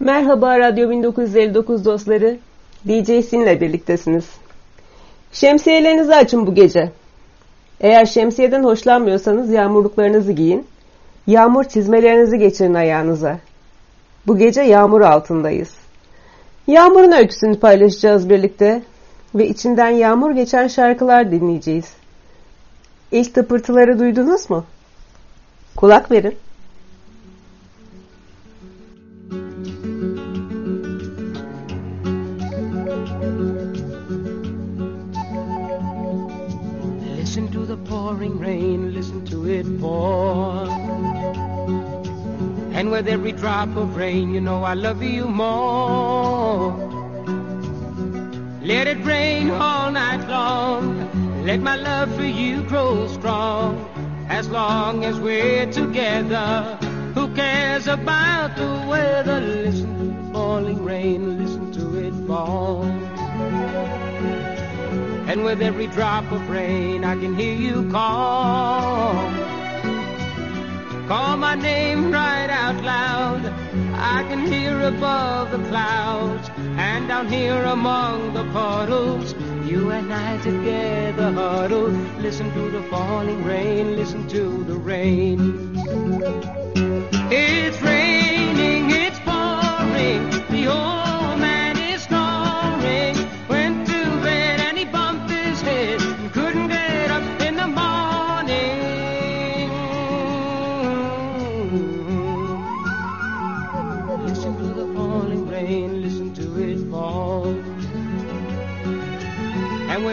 Merhaba Radyo 1959 dostları. DJ Sin'le birliktesiniz. Şemsiyelerinizi açın bu gece. Eğer şemsiyeden hoşlanmıyorsanız yağmurluklarınızı giyin. Yağmur çizmelerinizi geçirin ayağınıza. Bu gece yağmur altındayız. Yağmurun öyküsünü paylaşacağız birlikte ve içinden yağmur geçen şarkılar dinleyeceğiz. İlk tıpırtıları duydunuz mu? Kulak verin. Pouring rain, listen to it pour. And with every drop of rain, you know I love you more. Let it rain all night long. Let my love for you grow strong. As long as we're together, who cares about the weather? Listen to the falling rain, listen to it fall. And with every drop of rain, I can hear you call. Call my name right out loud. I can hear above the clouds and down here among the puddles. You and I together huddle. Listen to the falling rain, listen to the rain. It's raining, it's pouring. The old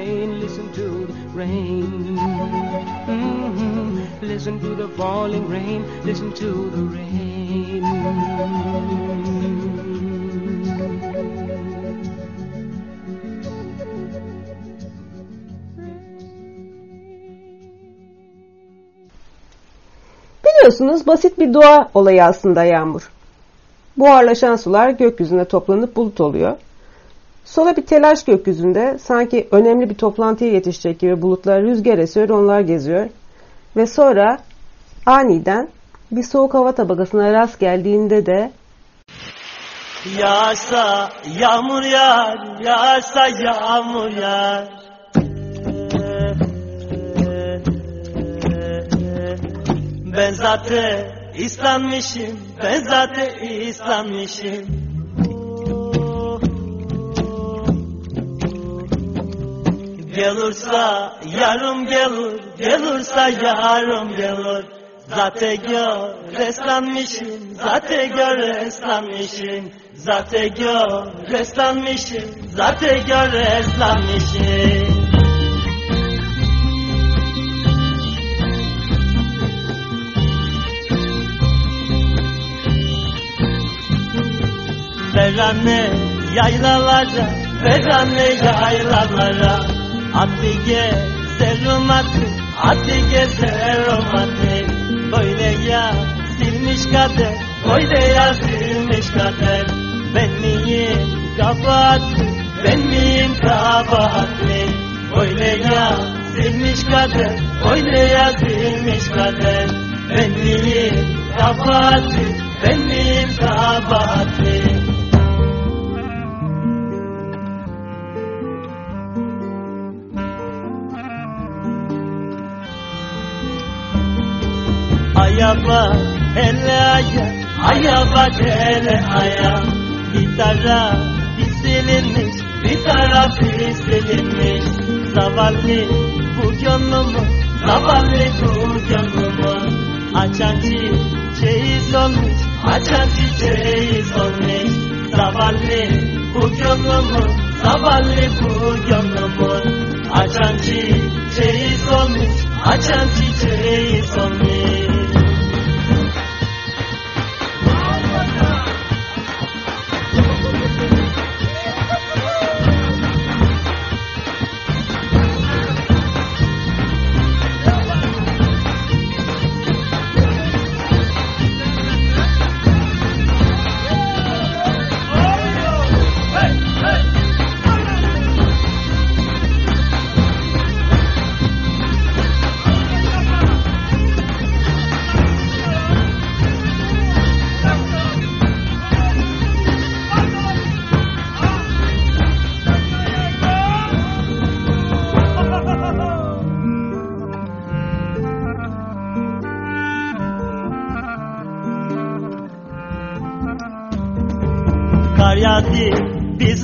Rain, listen to the rain. Mhm. Listen to the falling rain, listen to the rain. Biliyorsunuz basit bir doğa olayı aslında yağmur. Buharlaşan sular gökyüzüne toplanıp bulut oluyor. Sonra bir telaş gökyüzünde sanki önemli bir toplantıya yetişecek gibi bulutlar rüzgar esiyor, onlar geziyor. Ve sonra aniden bir soğuk hava tabakasına rast geldiğinde de Yağsa yağmur yağar, yağsa yağmur yağar. Ben zaten islanmışım, ben zaten islanmışım. Gelursa yarım gelir, gelursa yarım gelir. Zaten gör reslanmışım, zaten gör reslanmışım. Zaten gör reslanmışım, zaten gör reslanmışım. Verane yaylalara, verane yaylalara Atı gezerim atı, atı gezerim atı Böyle ya silmiş kader, böyle ya silmiş kader Ben miyim kabahatli, ben miyim kabahatli Böyle ya silmiş kader, böyle ya silmiş kader Ben miyim kabahatli, ben miyim kabahatli Aya bak hele aya, aya bak hele aya. Bir taraf silinmiş, bir taraf silinmiş. Zavallı bu gönlümü, zavallı bu gönlümü. Açan çiçeği solmuş, açan çiçeği solmuş. Zavallı bu gönlümü, zavallı bu gönlümü. Açan çiçeği solmuş, açan çiçeği solmuş.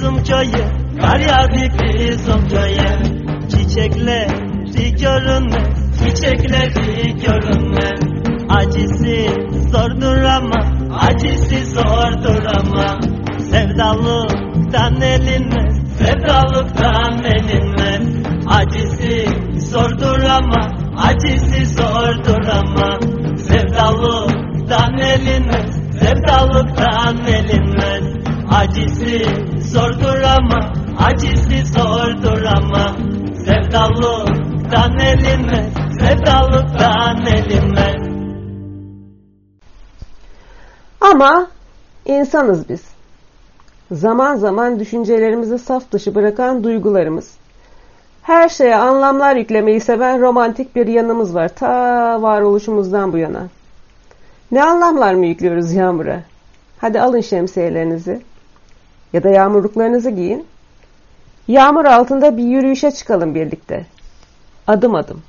Bizim köye Kar yağdı bizim köye Çiçekleri görünmez Çiçekleri görünmez Acısı zordur ama Acısı zordur ama Sevdalıktan elinmez Sevdalıktan elinmez Acısı zordur ama Acısı zordur ama Sevdalıktan elinmez Sevdalıktan elinmez Acısı zordur ama Acısı zordur ama Sevdalıktan elinmez Sevdalıktan elinmez Ama insanız biz. Zaman zaman düşüncelerimizi saf dışı bırakan duygularımız. Her şeye anlamlar yüklemeyi seven romantik bir yanımız var ta varoluşumuzdan bu yana. Ne anlamlar mı yüklüyoruz yağmura? Hadi alın şemsiyelerinizi ya da yağmurluklarınızı giyin. Yağmur altında bir yürüyüşe çıkalım birlikte. Adım adım.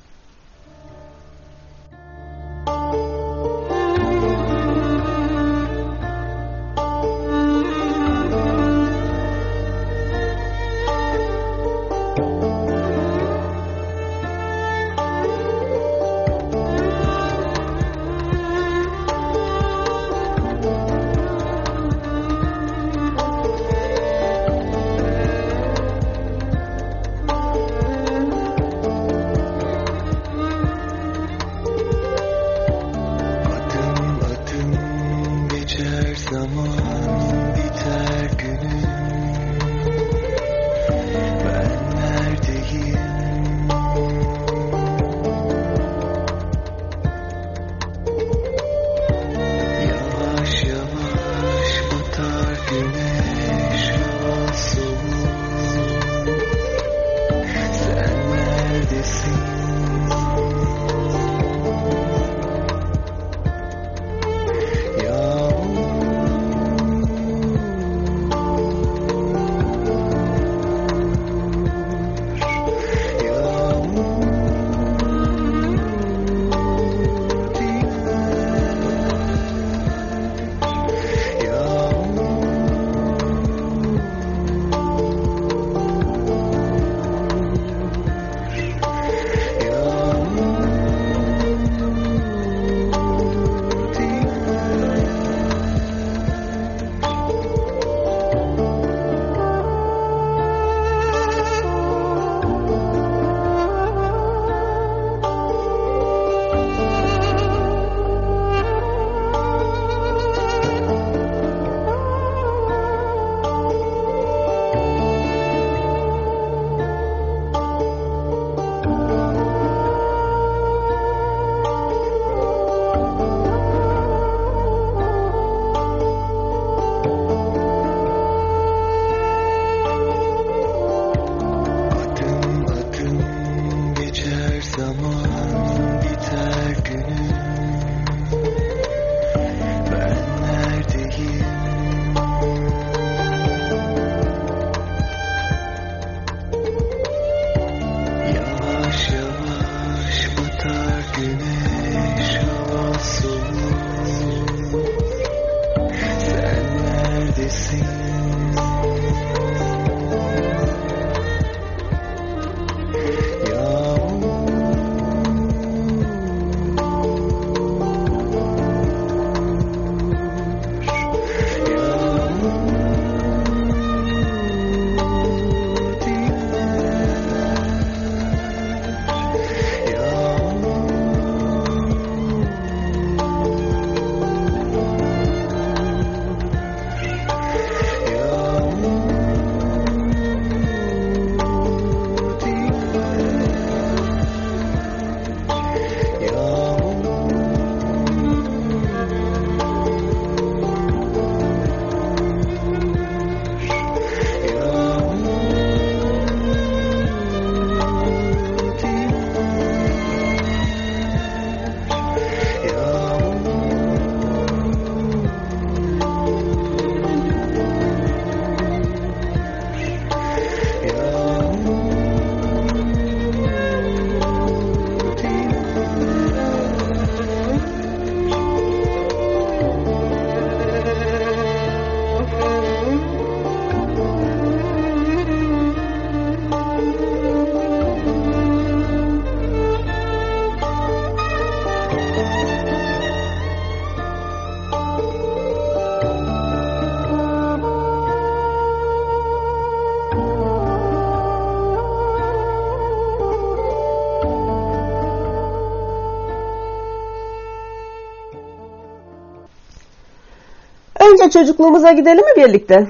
Çocukluğumuza gidelim mi birlikte?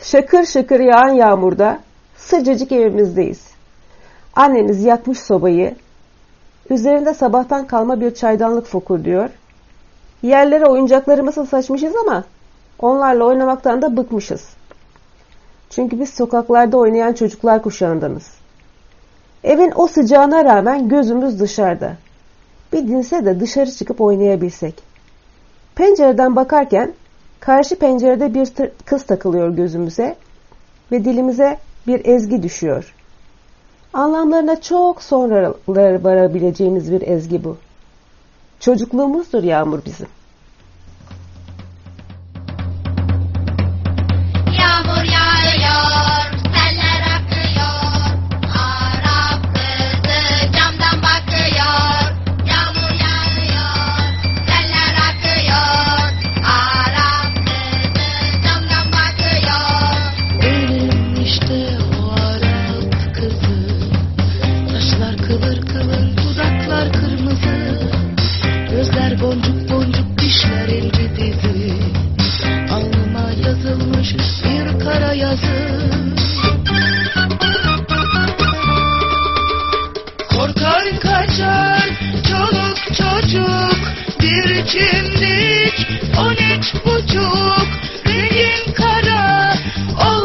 Şakır şakır yağan yağmurda sıcacık evimizdeyiz. Annemiz yakmış sobayı. Üzerinde sabahtan kalma bir çaydanlık fokur diyor. Yerlere oyuncaklarımızı saçmışız ama onlarla oynamaktan da bıkmışız. Çünkü biz sokaklarda oynayan çocuklar kuşağındanız. Evin o sıcağına rağmen gözümüz dışarıda. Bir dinse de dışarı çıkıp oynayabilsek. Pencereden bakarken karşı pencerede bir kız takılıyor gözümüze ve dilimize bir ezgi düşüyor. Anlamlarına çok sonra varabileceğimiz bir ezgi bu. Çocukluğumuzdur Yağmur bizim. çimdik, on üç buçuk, rengim kara, on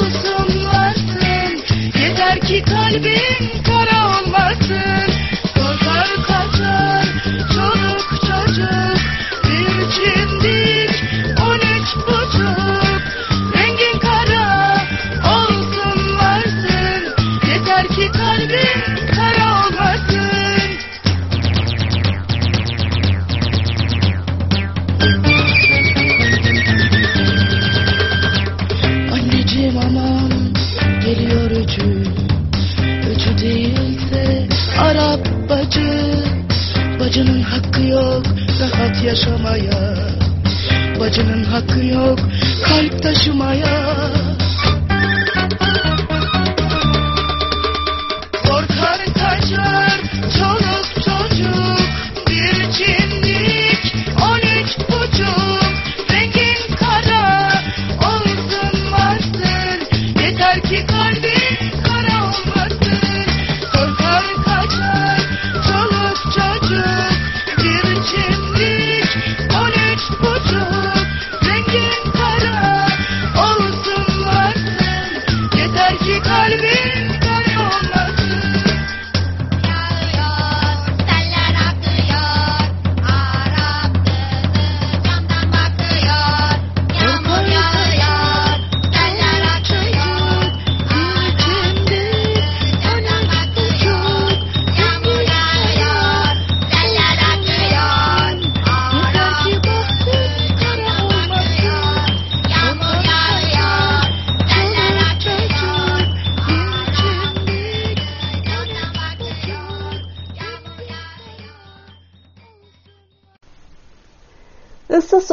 Issız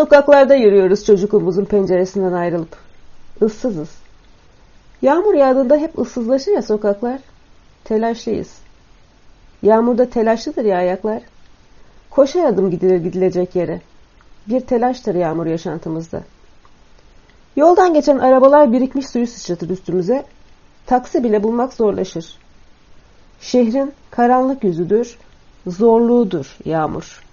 sokaklarda yürüyoruz çocukluğumuzun penceresinden ayrılıp. Issızız. Yağmur yağdığında hep ıssızlaşır ya sokaklar. Telaşlıyız. Yağmurda telaşlıdır ya ayaklar. Koşar adım gidilir gidilecek yere. Bir telaştır yağmur yaşantımızda. Yoldan geçen arabalar birikmiş suyu sıçratır üstümüze. Taksi bile bulmak zorlaşır. Şehrin karanlık yüzüdür, zorluğudur yağmur.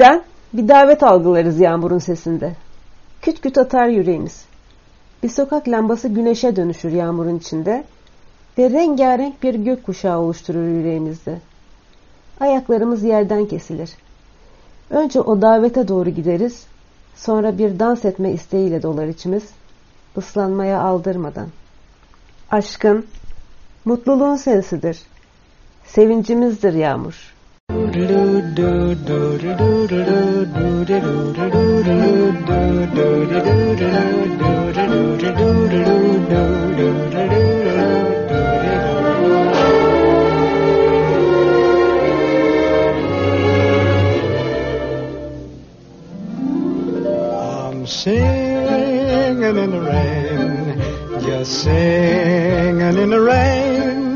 Birden bir davet algılarız yağmurun sesinde. Küt küt atar yüreğimiz. Bir sokak lambası güneşe dönüşür yağmurun içinde ve rengarenk bir gök kuşağı oluşturur yüreğimizde. Ayaklarımız yerden kesilir. Önce o davete doğru gideriz, sonra bir dans etme isteğiyle dolar içimiz, ıslanmaya aldırmadan. Aşkın, mutluluğun sensidir, sevincimizdir yağmur.'' I'm singing in the rain, just singing in the rain.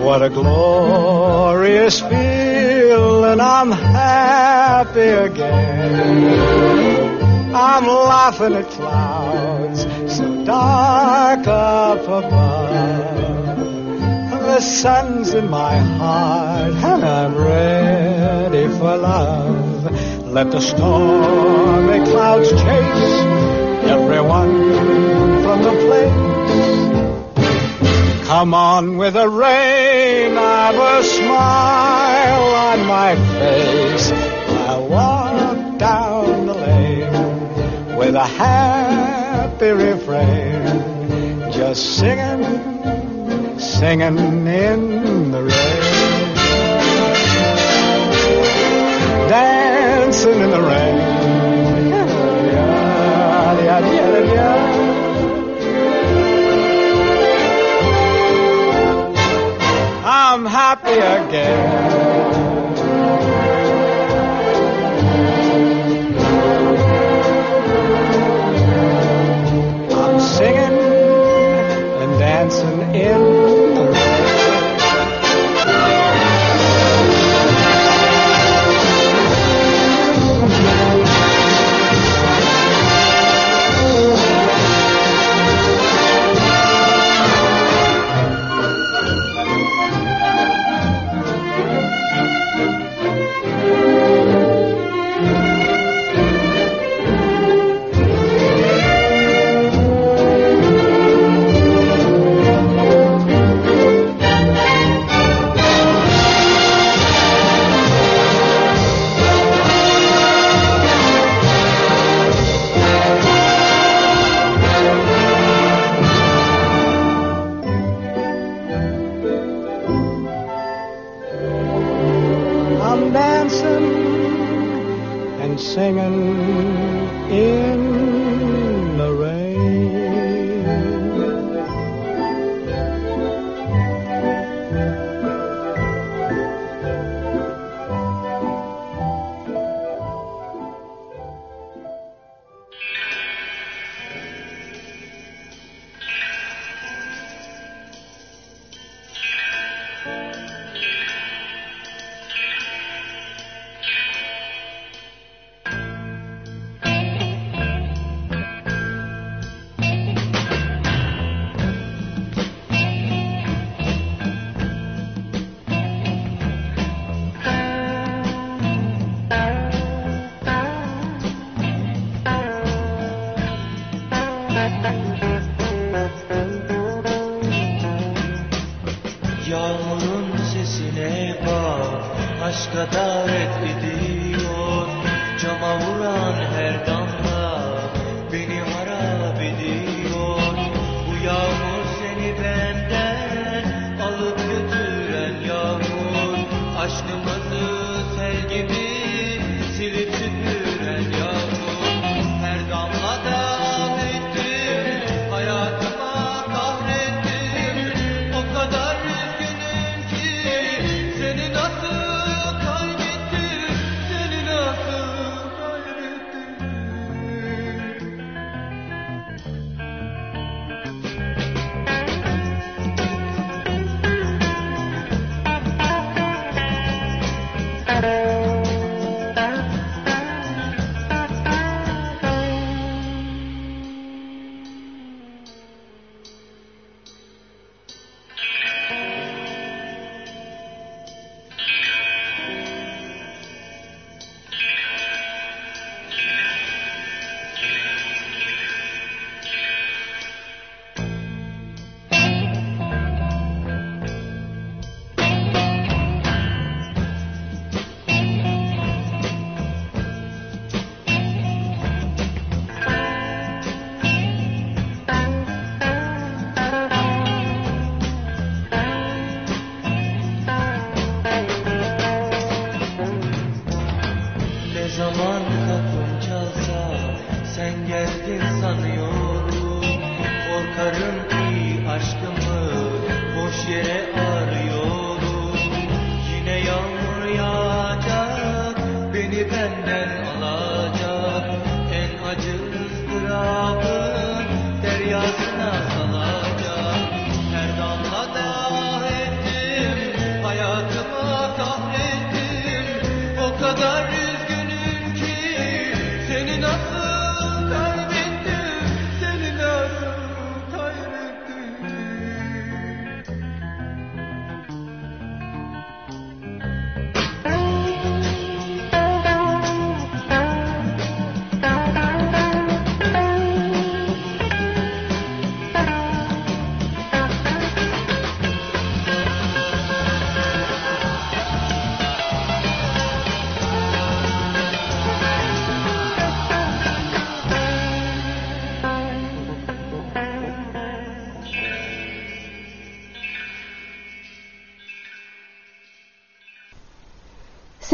What a glorious feeling. I'm happy again. I'm laughing at clouds so dark up above. The sun's in my heart and I'm ready for love. Let the stormy clouds chase everyone from the place Come on with the rain, I've a smile on my face. I walk down the lane with a happy refrain, just singing, singing in the rain. Dancing in the rain. Yeah, yeah, yeah, I'm happy again. I'm singing and dancing in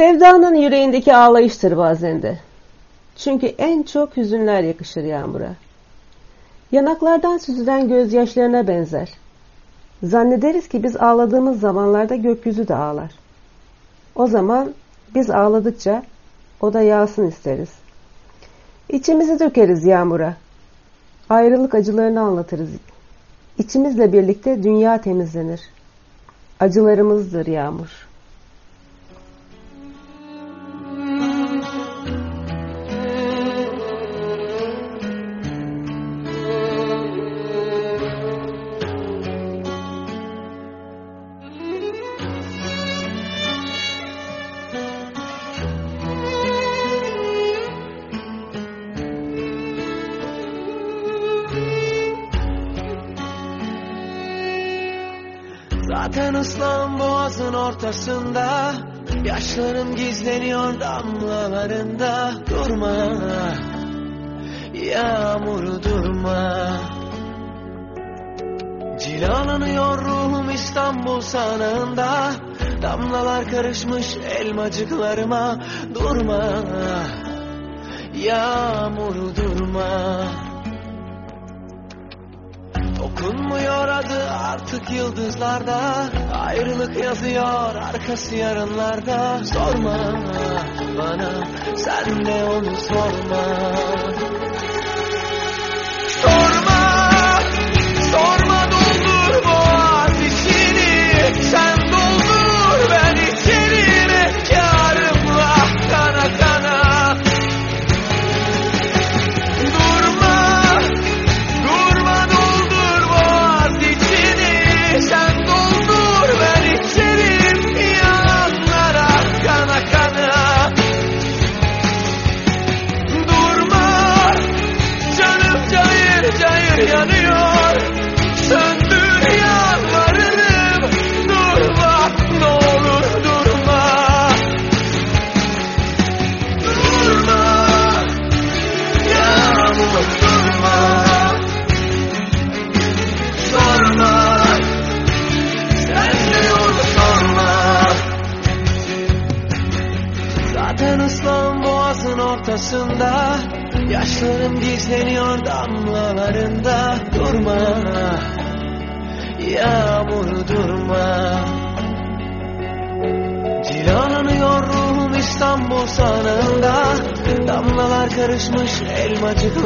Sevdanın yüreğindeki ağlayıştır bazen de. Çünkü en çok hüzünler yakışır yağmura. Yanaklardan süzülen gözyaşlarına benzer. Zannederiz ki biz ağladığımız zamanlarda gökyüzü de ağlar. O zaman biz ağladıkça o da yağsın isteriz. İçimizi dökeriz yağmura. Ayrılık acılarını anlatırız. İçimizle birlikte dünya temizlenir. Acılarımızdır yağmur. Ortasında Yaşlarım gizleniyor damlalarında. Durma Yağmur durma. Cilalanıyor ruhum İstanbul sanığında Damlalar karışmış elmacıklarıma. Durma Yağmur durma Okunmuyor adı artık yıldızlarda. Ayrılık yazıyor arkası yarınlarda. Sorma bana sen de onu Sorma, karışmış elmacıklarıma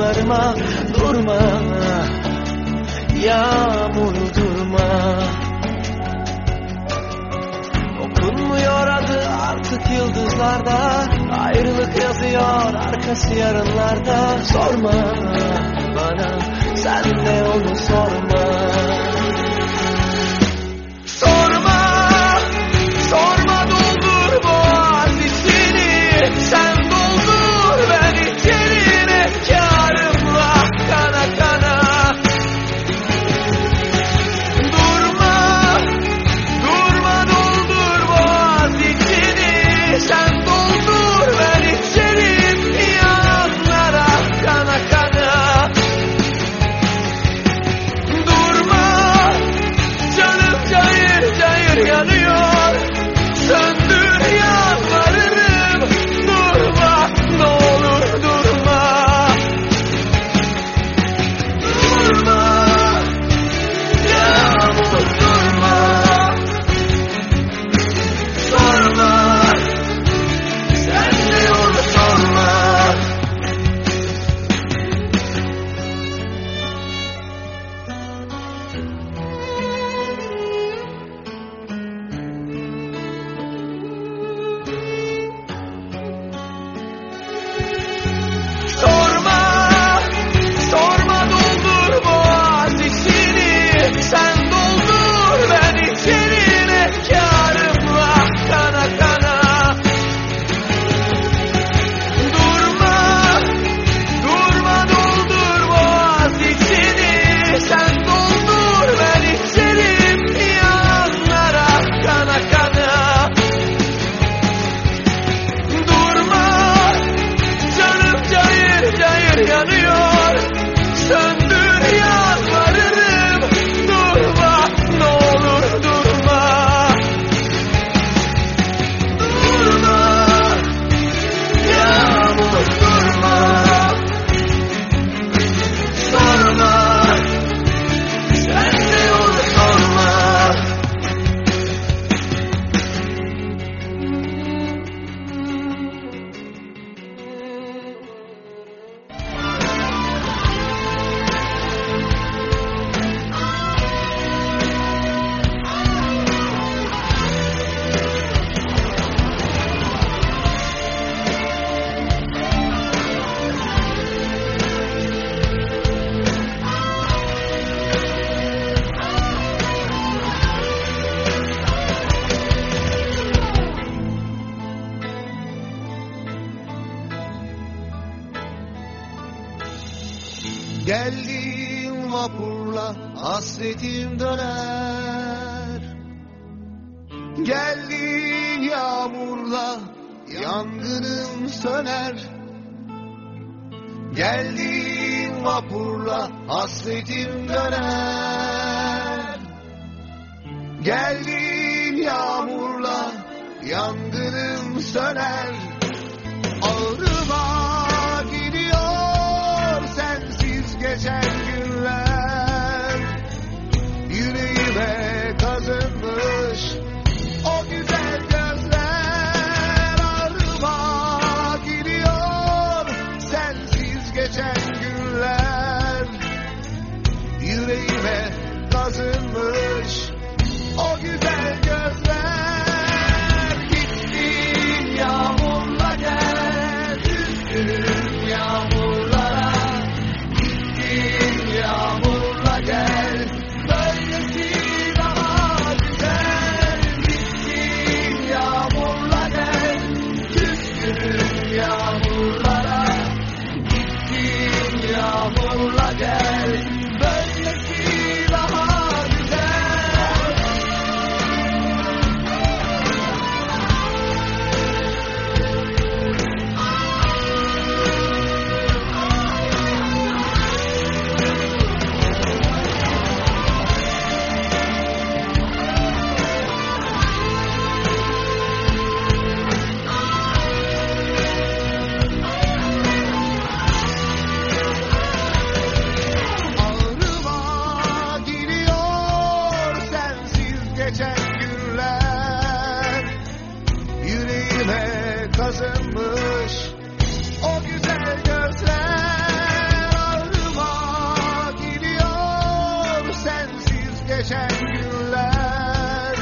geçen günler.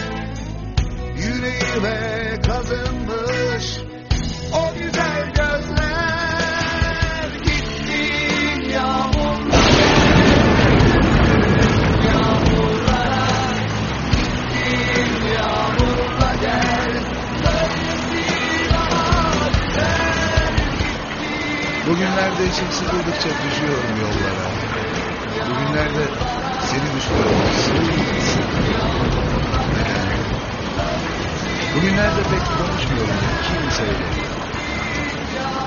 Yüreğime kazınmış o güzel gözler. Gittin yağmurla yağmurlara Gittin yağmurla gel Böylesi daha güzel Bugünlerde içim sıkıldıkça düşüyorum yollara. Bugünlerde seni düşünüyorum. Sık. Bugünlerde pek konuşmuyorum kimseyle.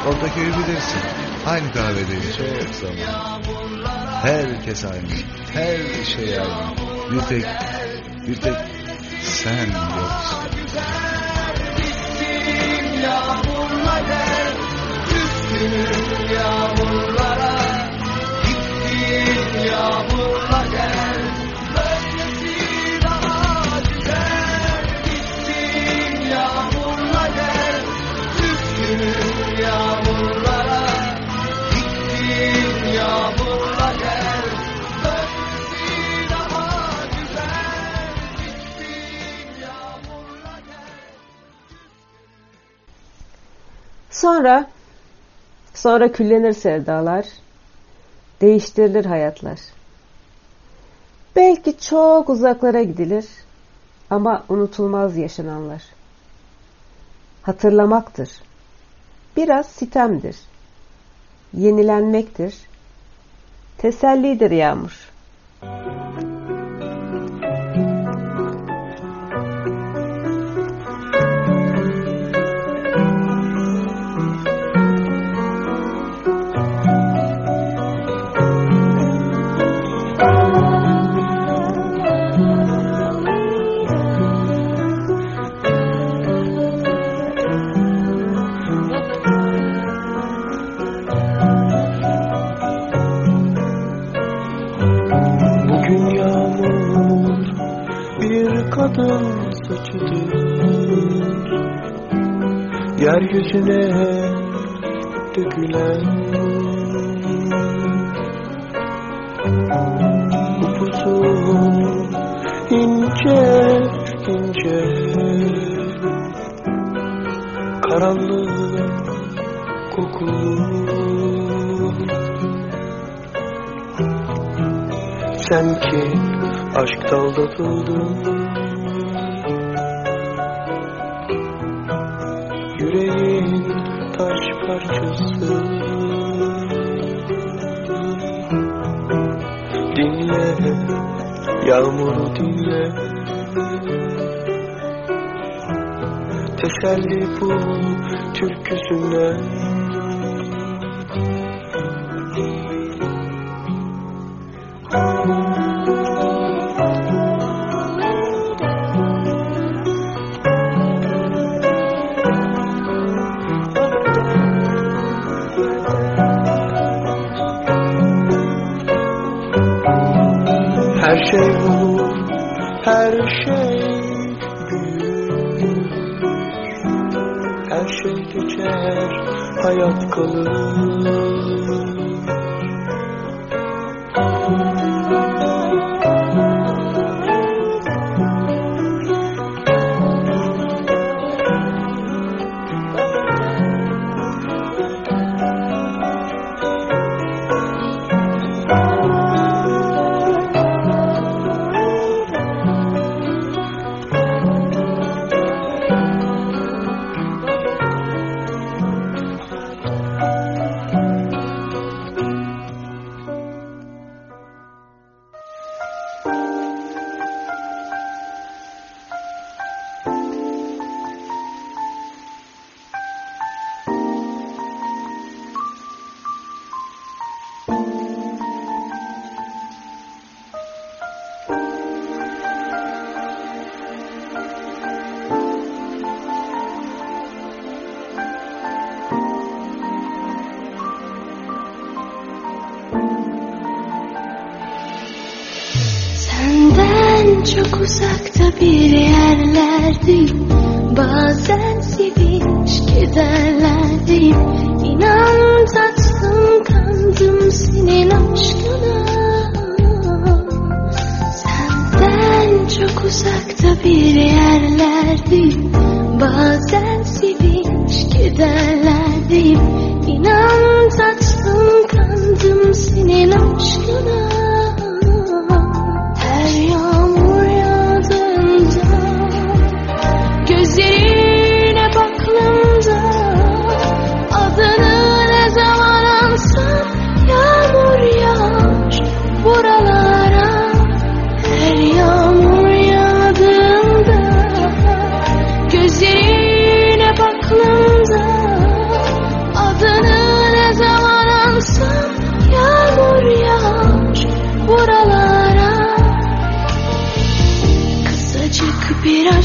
Ortaköy'ü bilirsin. Aynı kahvedeyiz çok zaman. Herkes aynı. Her şey aynı. Bir tek, bir tek sen yoksun. Yağmurla Üzgünüm yağmurlara Sonra, sonra küllenir sevdalar, değiştirilir hayatlar. Belki çok uzaklara gidilir ama unutulmaz yaşananlar. Hatırlamaktır. Biraz sitemdir. Yenilenmektir. Tesellidir yağmur. Bugün Yeryüzüne dökülen Upuzun ince ince Karanlık kokulu Sen ki aşk aldatıldın Yağmuru dinle Teselli bul türküsünden সকল Pero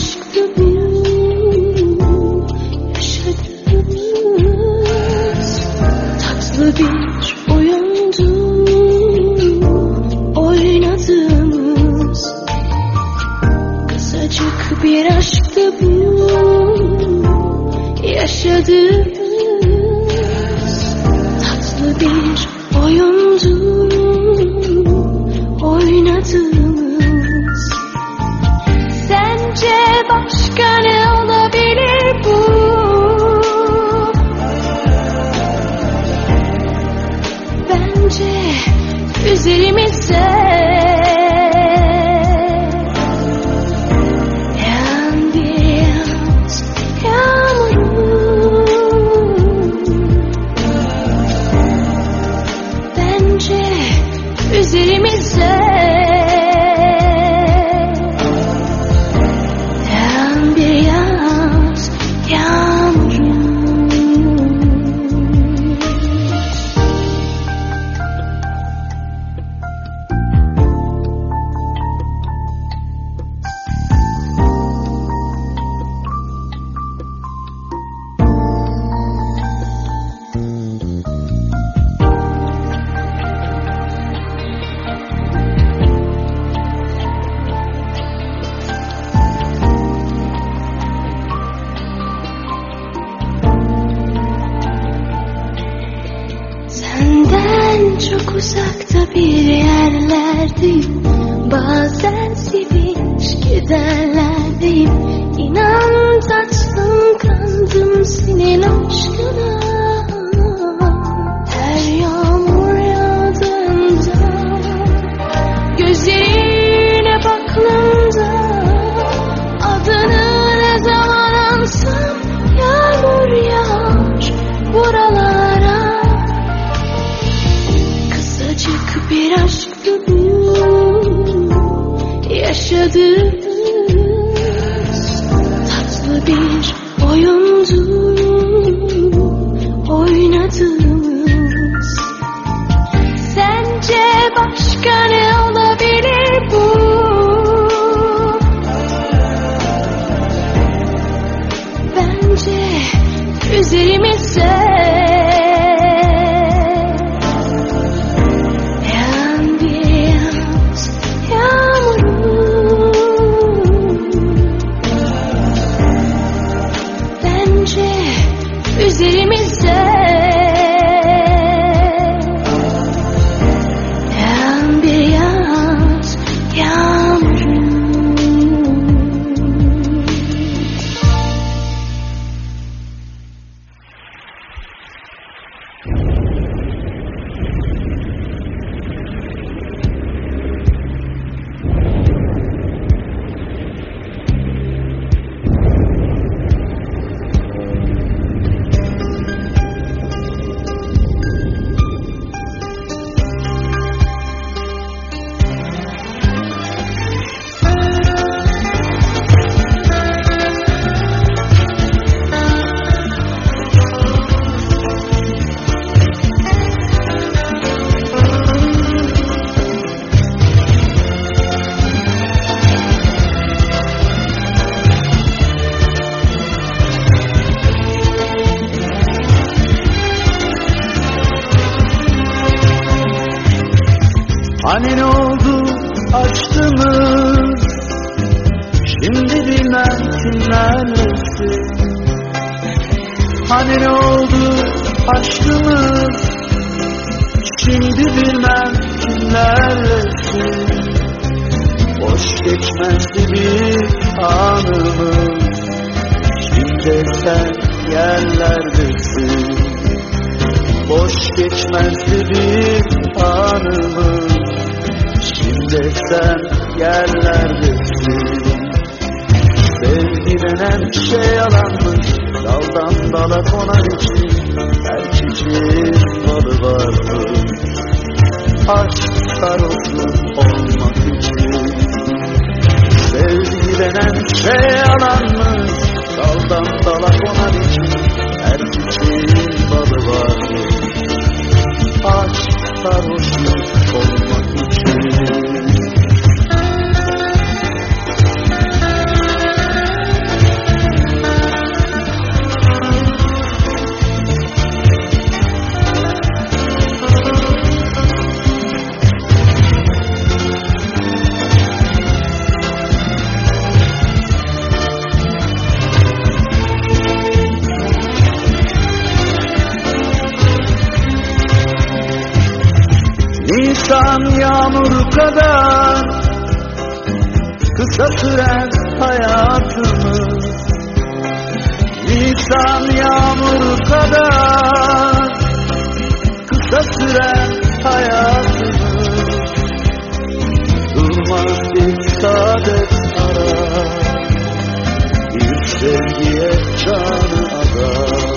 sevgiye canı adar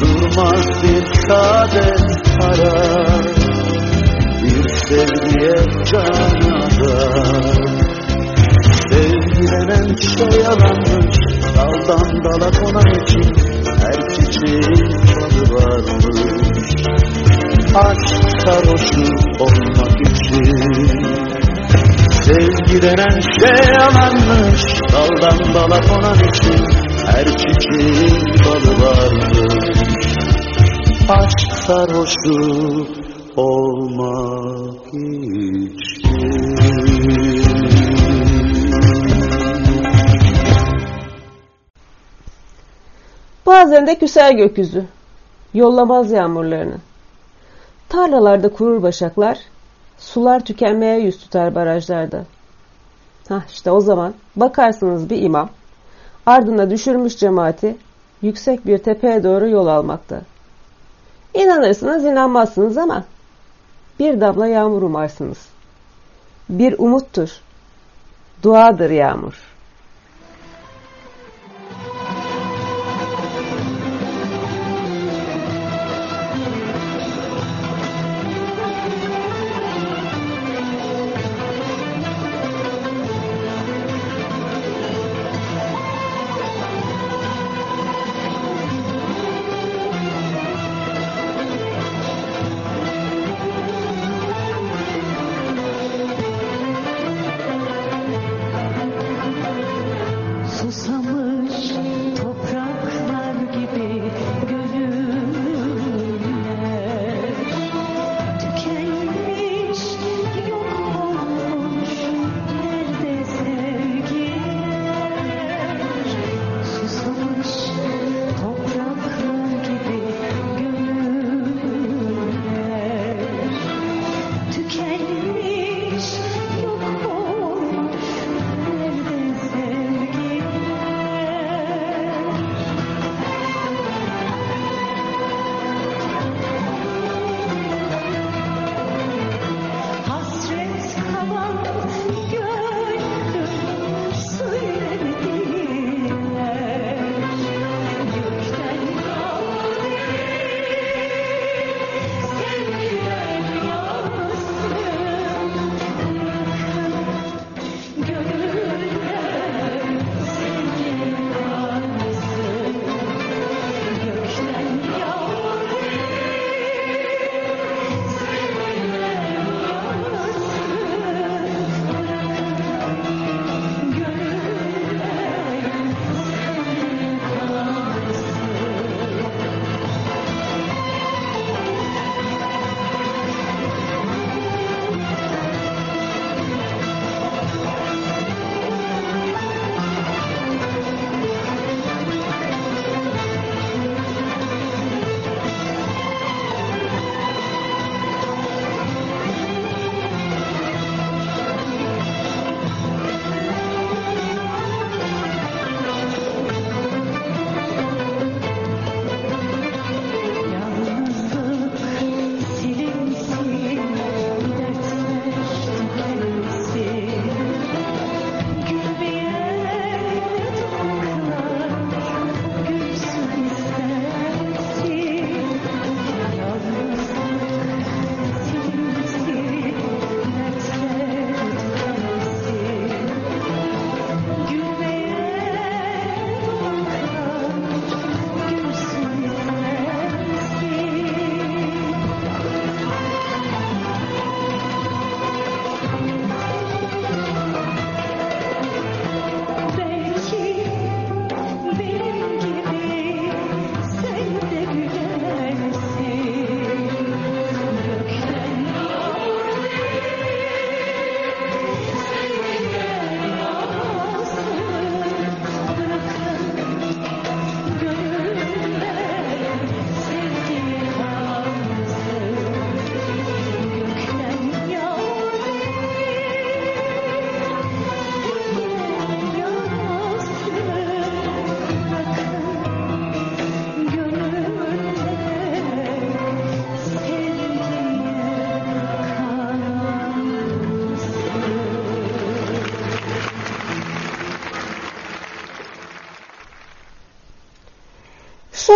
Durmaz bir saadet arar. Bir sevgiye canı adar Sevgi denen şey yalanmış Daldan dala konan için Her çiçeğin tadı varmış. Aşk sarhoşu için Sevgi denen şey yalanmış Daldan dala konan için Her çiçeğin balı varmış Aşk sarhoşu olmak için Bazen de küser gökyüzü. Yollamaz yağmurlarını. Tarlalarda kurur başaklar. Sular tükenmeye yüz tutar barajlarda. Hah işte o zaman bakarsınız bir imam. Ardına düşürmüş cemaati yüksek bir tepeye doğru yol almakta. İnanırsınız inanmazsınız ama bir damla yağmur umarsınız. Bir umuttur. Duadır yağmur.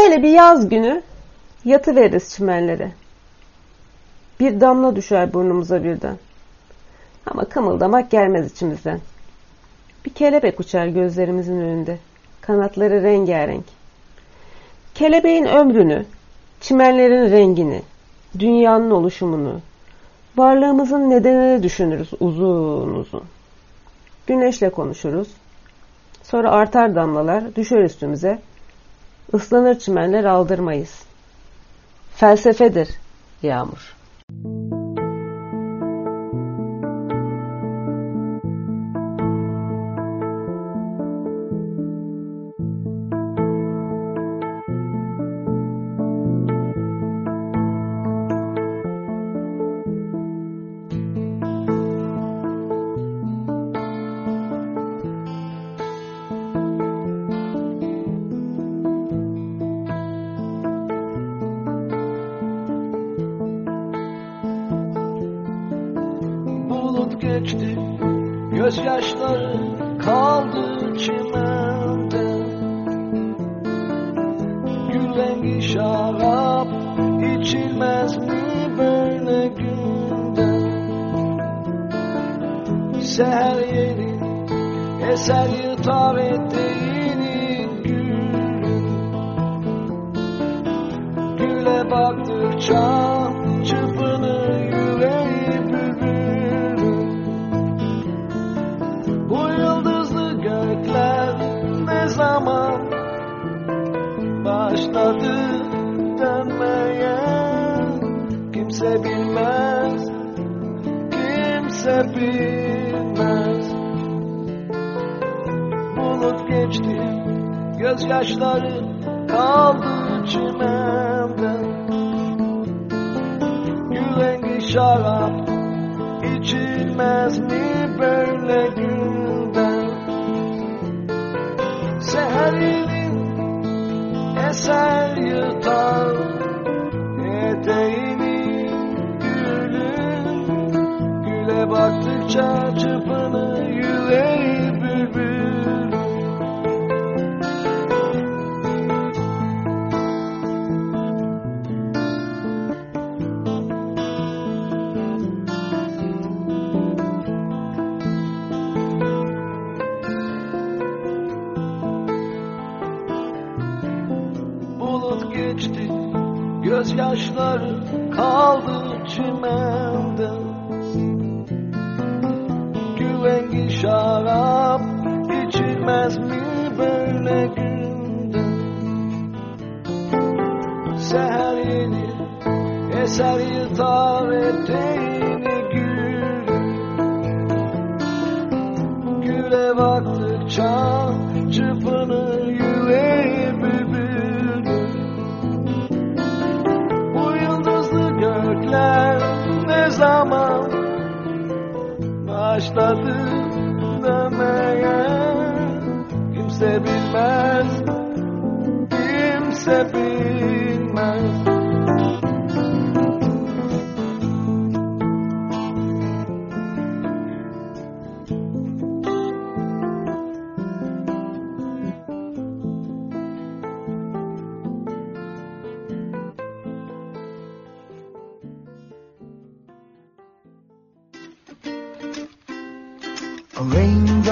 Şöyle bir yaz günü yatı veririz çimenlere. Bir damla düşer burnumuza birden. Ama kımıldamak gelmez içimizden. Bir kelebek uçar gözlerimizin önünde. Kanatları rengarenk. Kelebeğin ömrünü, çimenlerin rengini, dünyanın oluşumunu, varlığımızın nedenini düşünürüz uzun uzun. Güneşle konuşuruz. Sonra artar damlalar, düşer üstümüze. Islanır çimenler aldırmayız. Felsefedir yağmur. Bulut Gözyaşları kaldı çimende. Gül rengi şarap içilmez mi böyle günde? Seher yeri eser yıtar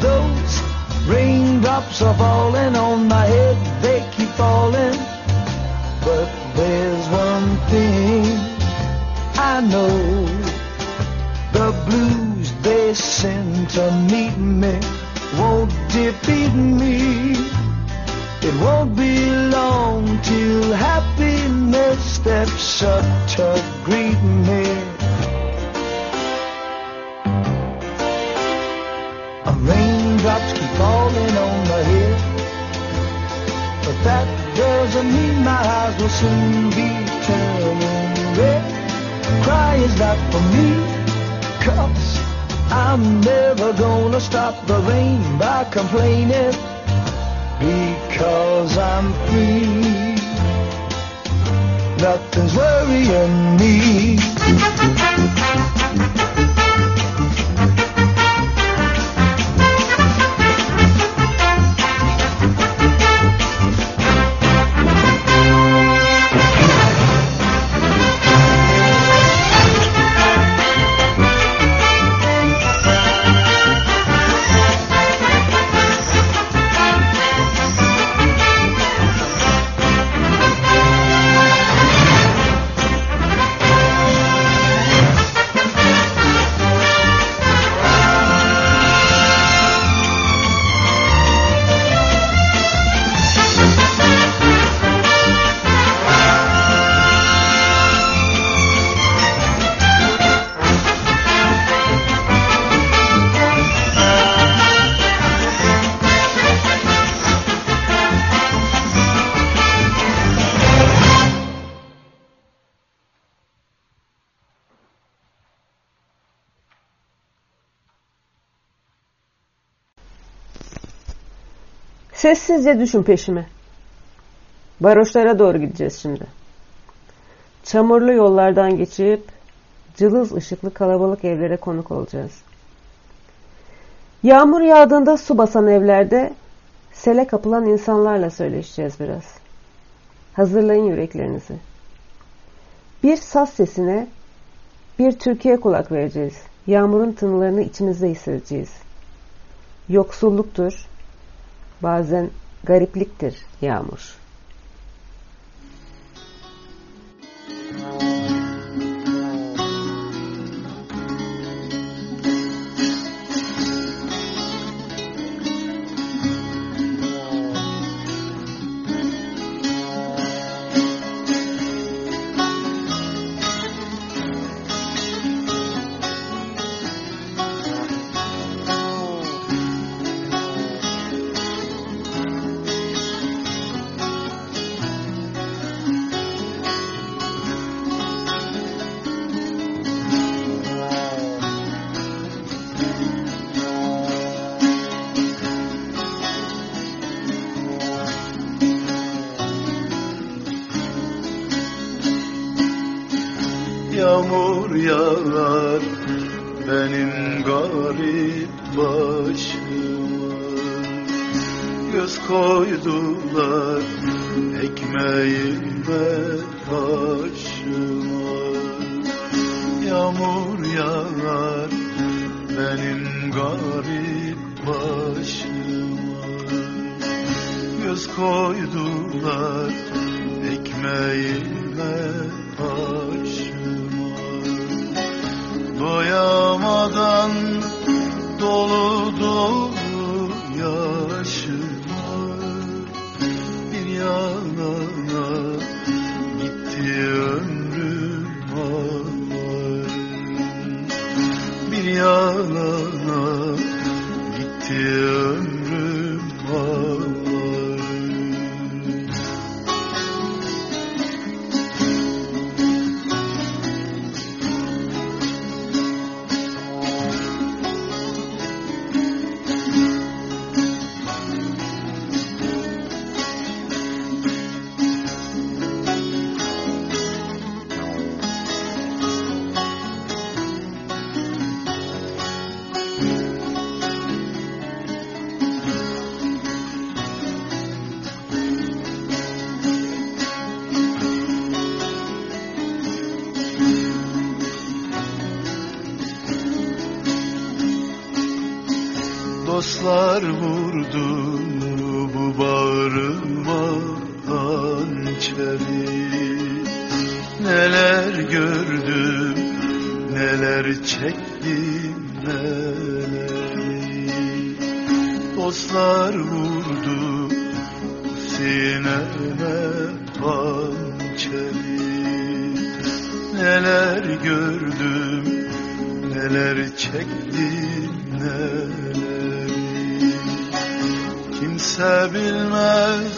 those raindrops are falling on my head, they keep falling. But there's one thing I know the blues they send to meet me won't defeat me. It won't be long till happiness steps up to greet me. my eyes will soon be turning red. Cry is not for me, I'm never gonna stop the rain by complaining because I'm free. Nothing's worrying me. Sessizce düşün peşime. Varoşlara doğru gideceğiz şimdi. Çamurlu yollardan geçip cılız ışıklı kalabalık evlere konuk olacağız. Yağmur yağdığında su basan evlerde sele kapılan insanlarla söyleşeceğiz biraz. Hazırlayın yüreklerinizi. Bir saz sesine bir türküye kulak vereceğiz. Yağmurun tınılarını içimizde hissedeceğiz. Yoksulluktur, bazen garipliktir yağmur. Yağmur Dostlar vurdu bu bağrıma hançeri. Neler gördüm, neler çektim, neleri Dostlar vurdu sineme hançeri. Neler gördüm, neler çektim, neleri Kimse bilmez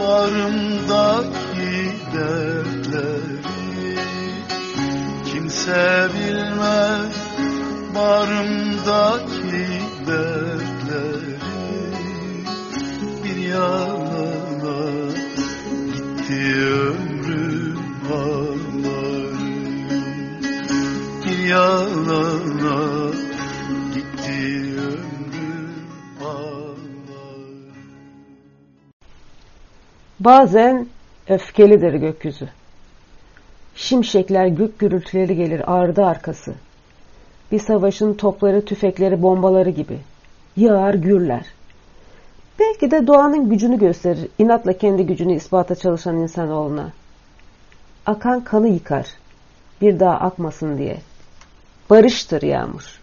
bağrımdaki dertleri. Kimse bilmez Bağrımdaki Bazen öfkelidir gökyüzü. Şimşekler gök gürültüleri gelir ardı arkası. Bir savaşın topları, tüfekleri, bombaları gibi. Yağar gürler. Belki de doğanın gücünü gösterir, inatla kendi gücünü ispata çalışan insanoğluna. Akan kanı yıkar, bir daha akmasın diye. Barıştır yağmur.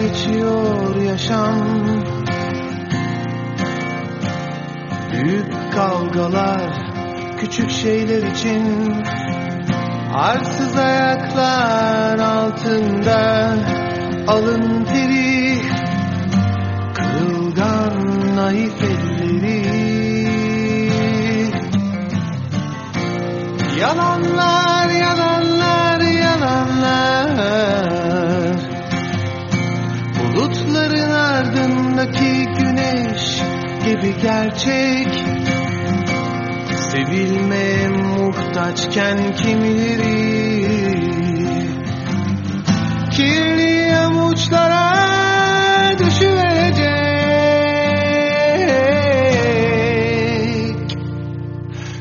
Geçiyor yaşam. Büyük kavgalar küçük şeyler için Arsız ayaklar altında alın teri Kırılgan naif elleri. Yalanlar, yalanlar, ardındaki güneş gibi gerçek. Sevilmeye muhtaçken kimileri Kirli yamuçlara düşüverecek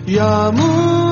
yağmur,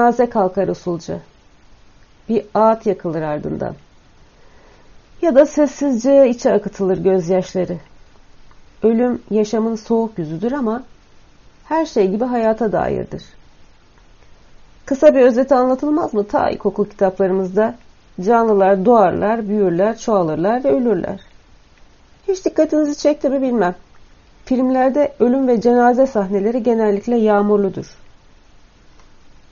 cenaze kalkar usulca. Bir ağıt yakılır ardından. Ya da sessizce içe akıtılır gözyaşları. Ölüm yaşamın soğuk yüzüdür ama her şey gibi hayata dairdir. Kısa bir özeti anlatılmaz mı ta ilkokul kitaplarımızda? Canlılar doğarlar, büyürler, çoğalırlar ve ölürler. Hiç dikkatinizi çekti mi bilmem. Filmlerde ölüm ve cenaze sahneleri genellikle yağmurludur.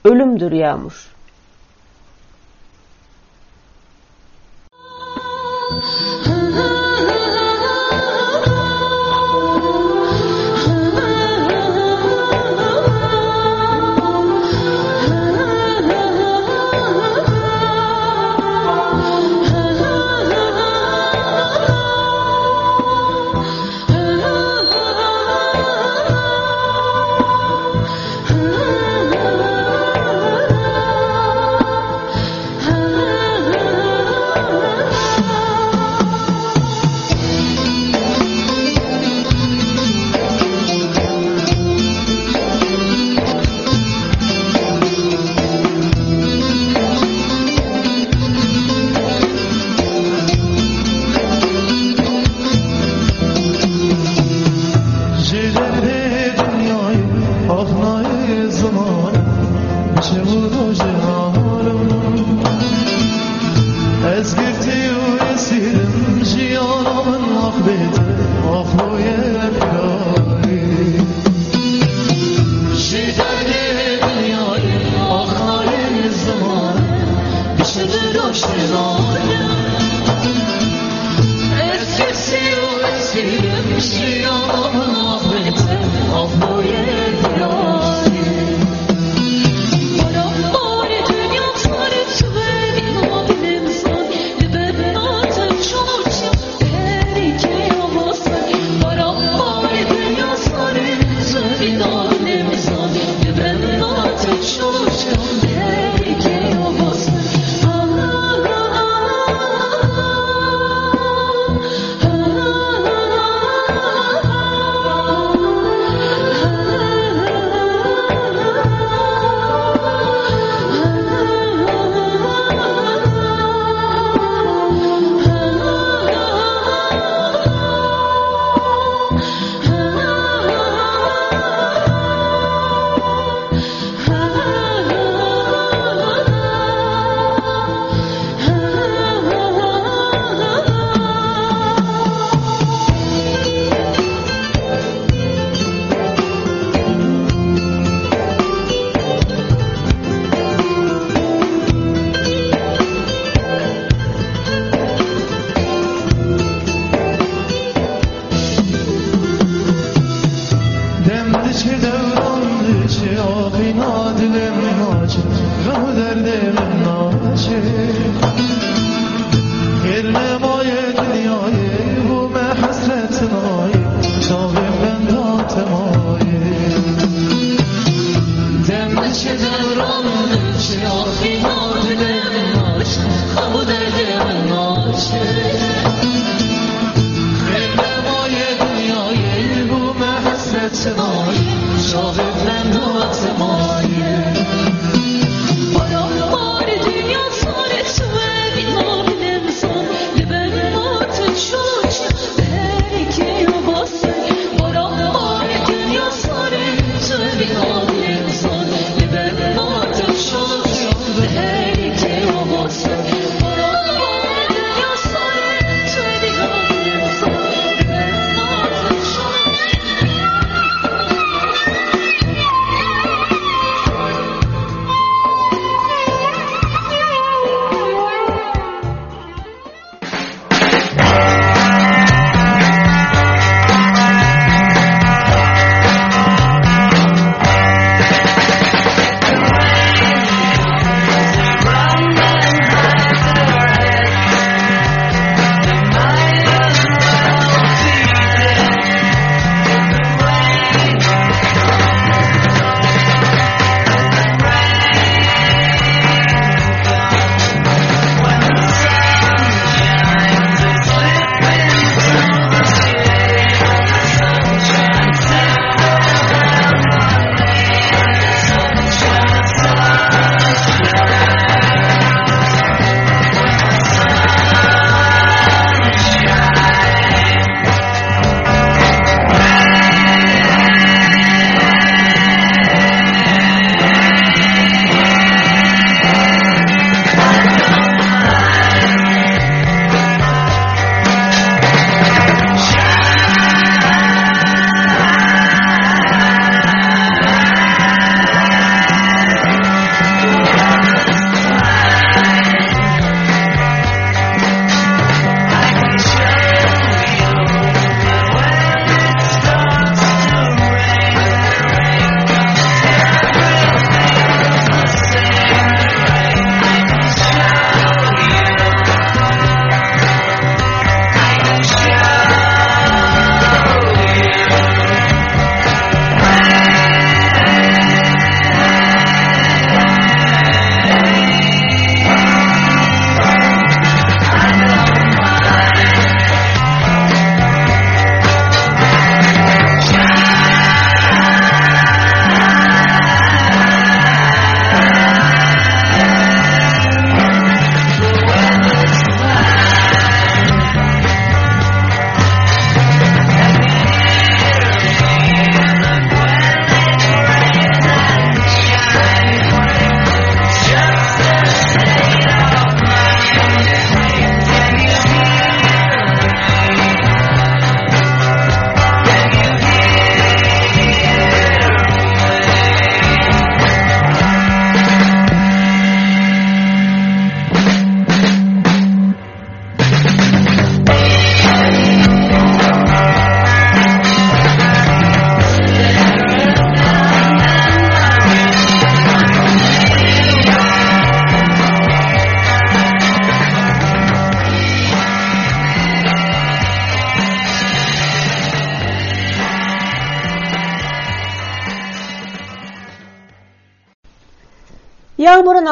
Ölümdür yağmur.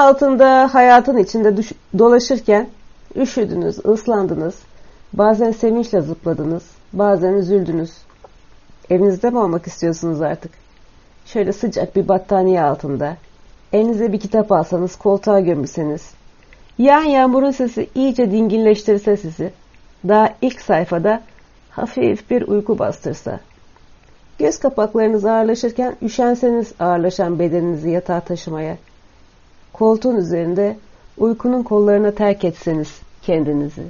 Altında, hayatın içinde düş- dolaşırken üşüdünüz, ıslandınız. Bazen sevinçle zıpladınız, bazen üzüldünüz. Evinizde mi olmak istiyorsunuz artık? Şöyle sıcak bir battaniye altında. Elinize bir kitap alsanız, koltuğa gömülseniz. Yağan yağmurun sesi iyice dinginleştirse sizi. Daha ilk sayfada hafif bir uyku bastırsa. Göz kapaklarınız ağırlaşırken üşenseniz ağırlaşan bedeninizi yatağa taşımaya. Koltuğun üzerinde uykunun kollarına terk etseniz kendinizi.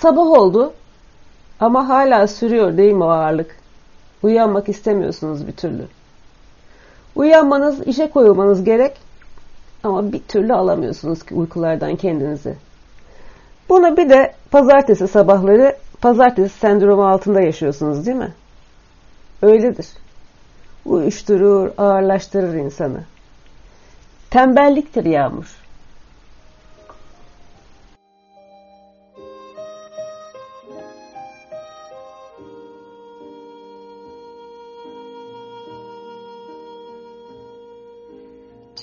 Sabah oldu ama hala sürüyor değil mi o ağırlık? Uyanmak istemiyorsunuz bir türlü. Uyanmanız, işe koyulmanız gerek ama bir türlü alamıyorsunuz ki uykulardan kendinizi. Bunu bir de pazartesi sabahları pazartesi sendromu altında yaşıyorsunuz değil mi? Öyledir. Uyuşturur, ağırlaştırır insanı. Tembelliktir yağmur.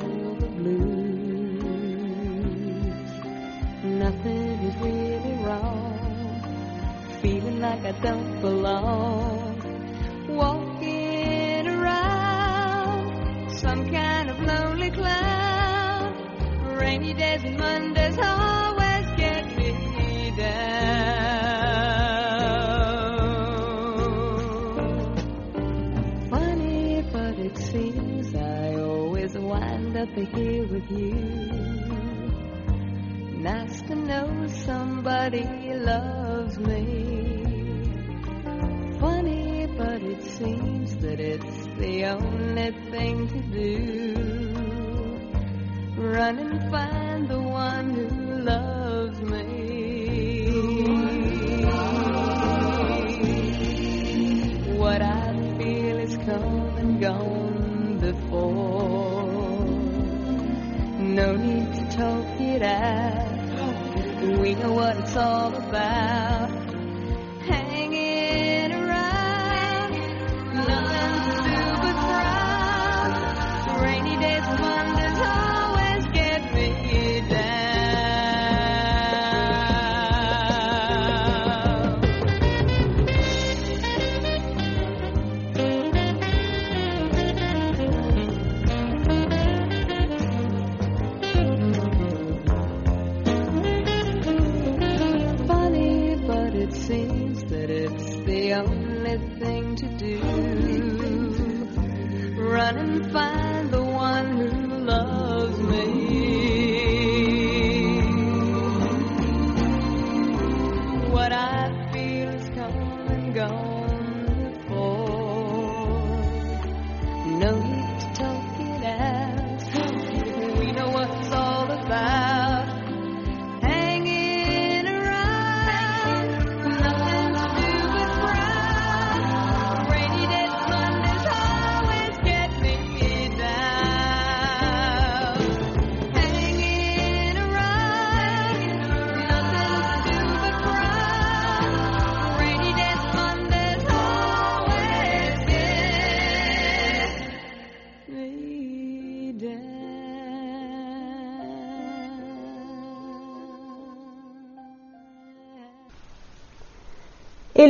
Call the blues. Nothing is really wrong. Feeling like I don't belong. to here with you. Nice to know somebody loves me. Funny, but it seems that it's the only thing to do. Run and find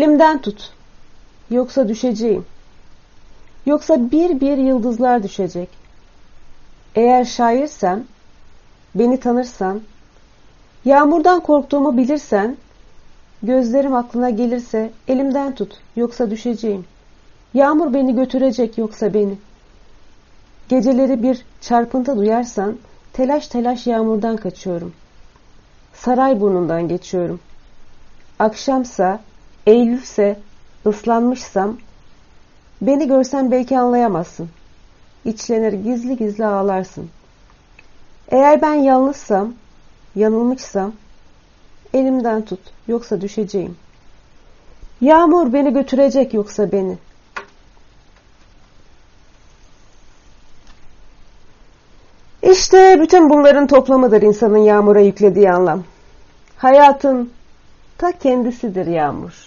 Elimden tut. Yoksa düşeceğim. Yoksa bir bir yıldızlar düşecek. Eğer şairsem, beni tanırsan, yağmurdan korktuğumu bilirsen, gözlerim aklına gelirse elimden tut, yoksa düşeceğim. Yağmur beni götürecek, yoksa beni. Geceleri bir çarpıntı duyarsan, telaş telaş yağmurdan kaçıyorum. Saray burnundan geçiyorum. Akşamsa Eğilirse, ıslanmışsam, beni görsen belki anlayamazsın. İçlenir gizli gizli ağlarsın. Eğer ben yalnızsam, yanılmışsam, elimden tut, yoksa düşeceğim. Yağmur beni götürecek yoksa beni. İşte bütün bunların toplamıdır insanın yağmura yüklediği anlam. Hayatın ta kendisidir yağmur.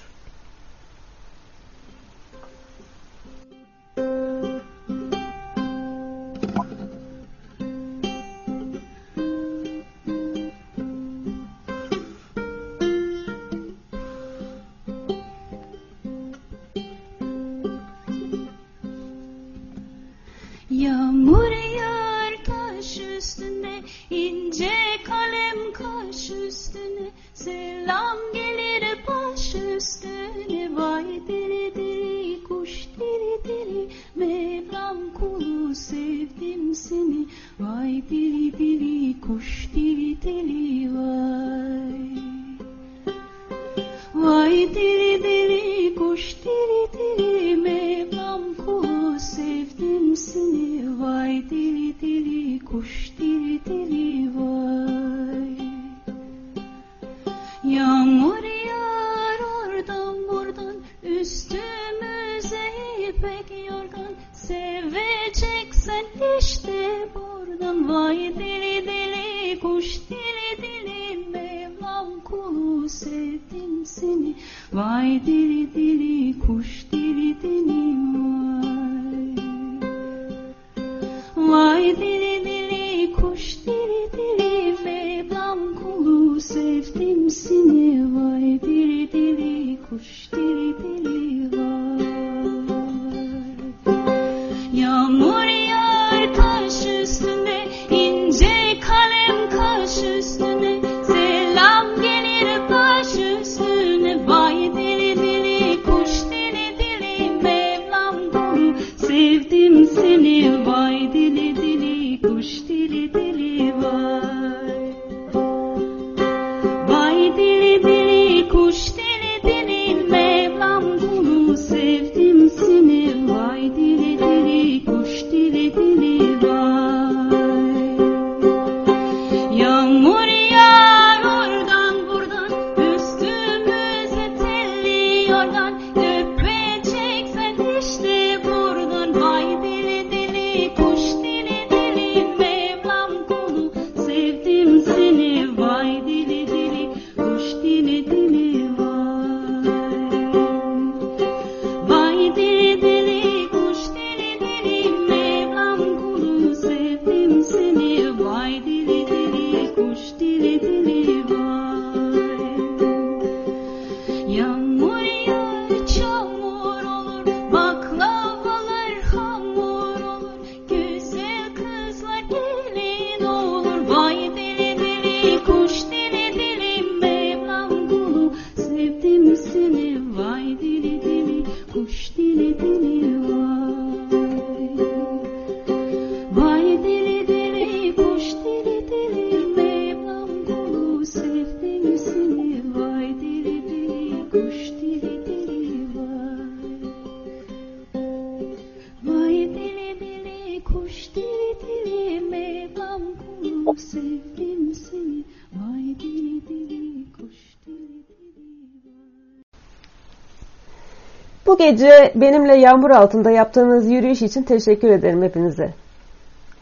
gece benimle yağmur altında yaptığınız yürüyüş için teşekkür ederim hepinize.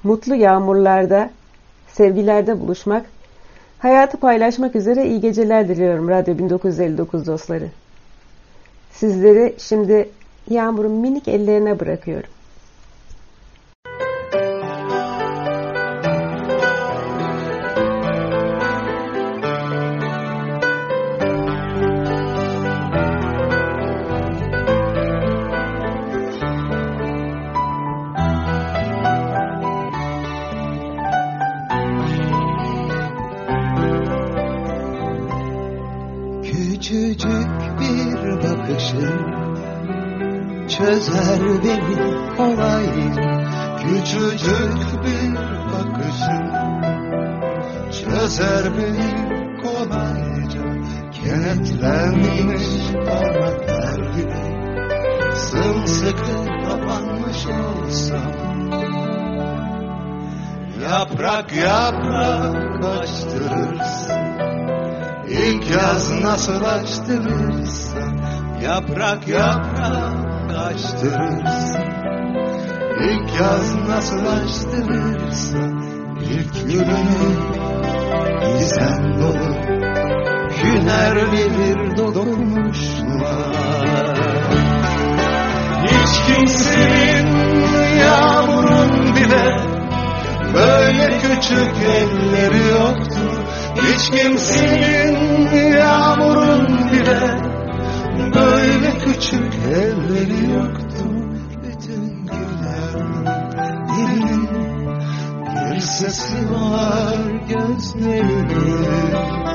Mutlu yağmurlarda, sevgilerde buluşmak, hayatı paylaşmak üzere iyi geceler diliyorum Radyo 1959 dostları. Sizleri şimdi yağmurun minik ellerine bırakıyorum. karşılaştırırsa ilk gününü gizem dolu hünerli bir dokunuşlar. Hiç kimsenin yağmurun bile böyle küçük elleri yoktu. Hiç kimsenin yağmurun bile böyle küçük elleri yoktu. sesi var gözlerinde.